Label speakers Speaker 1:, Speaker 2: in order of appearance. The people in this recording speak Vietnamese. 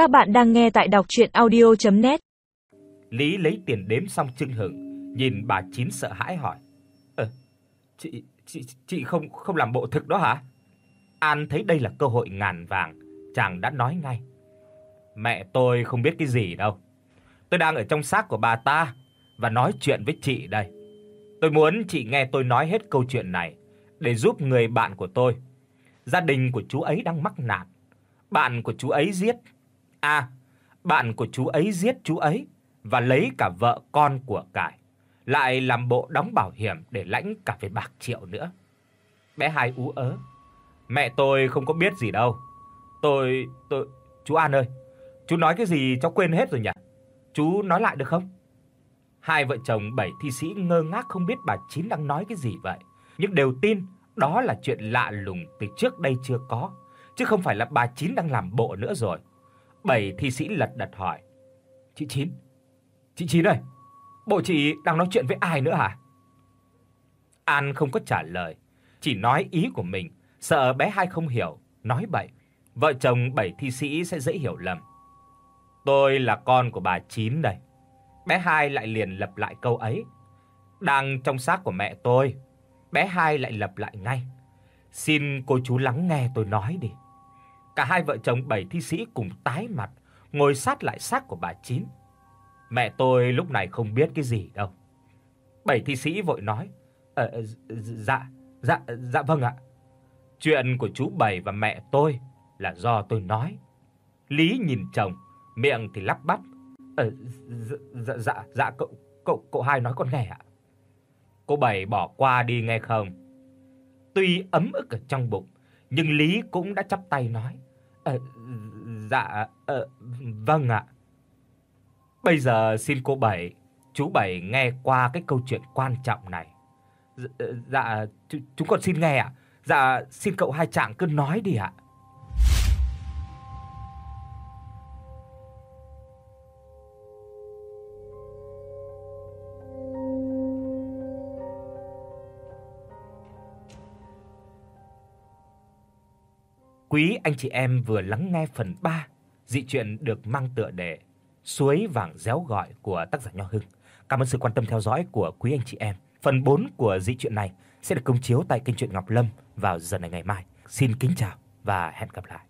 Speaker 1: Các bạn đang nghe tại đọc audio net
Speaker 2: Lý lấy tiền đếm xong chưng hửng, nhìn bà Chín sợ hãi hỏi: "Ờ, chị chị chị không không làm bộ thực đó hả?" An thấy đây là cơ hội ngàn vàng, chàng đã nói ngay: "Mẹ tôi không biết cái gì đâu. Tôi đang ở trong xác của bà ta và nói chuyện với chị đây. Tôi muốn chị nghe tôi nói hết câu chuyện này để giúp người bạn của tôi. Gia đình của chú ấy đang mắc nạn. Bạn của chú ấy giết A, bạn của chú ấy giết chú ấy và lấy cả vợ con của cải, lại làm bộ đóng bảo hiểm để lãnh cả về bạc triệu nữa. Bé hai ú ớ. Mẹ tôi không có biết gì đâu. Tôi tôi chú An ơi, chú nói cái gì cháu quên hết rồi nhỉ? Chú nói lại được không? Hai vợ chồng bảy thi sĩ ngơ ngác không biết bà Chín đang nói cái gì vậy, nhưng đều tin đó là chuyện lạ lùng từ trước đây chưa có, chứ không phải là bà Chín đang làm bộ nữa rồi. Bảy thi sĩ lật đật hỏi: "Chị Chín, chị Chín ơi, bộ chị đang nói chuyện với ai nữa hả?" An không có trả lời, chỉ nói ý của mình, sợ bé hai không hiểu, nói bậy. Vợ chồng bảy thi sĩ sẽ dễ hiểu lầm. "Tôi là con của bà Chín đây." Bé hai lại liền lặp lại câu ấy. "Đang trong xác của mẹ tôi." Bé hai lại lặp lại ngay. "Xin cô chú lắng nghe tôi nói đi." Cả hai vợ chồng bảy thi sĩ cùng tái mặt, ngồi sát lại xác của bà Chín. Mẹ tôi lúc này không biết cái gì đâu. Bảy thi sĩ vội nói: "Ờ, ờ dạ, dạ dạ vâng ạ. Chuyện của chú Bảy và mẹ tôi là do tôi nói." Lý nhìn chồng, miệng thì lắp bắp: "Ờ dạ dạ dạ cậu cậu cậu hai nói con nghe ạ." Cô Bảy bỏ qua đi nghe không? Tuy ấm ức ở trong bụng, nhưng Lý cũng đã chắp tay nói: "Ờ dạ ờ vâng ạ." Bây giờ xin cô Bảy, chú Bảy nghe qua cái câu chuyện quan trọng này. Dạ, dạ chúng con xin nghe ạ. Dạ xin cậu hai chàng cứ nói đi ạ. Quý anh chị em vừa lắng nghe phần 3 dị truyện được mang tựa đề Suối vàng réo gọi của tác giả Nho Hưng. Cảm ơn sự quan tâm theo dõi của quý anh chị em. Phần 4 của dị truyện này sẽ được công chiếu tại kênh truyện Ngọc Lâm vào giờ này ngày mai. Xin kính chào và hẹn gặp lại.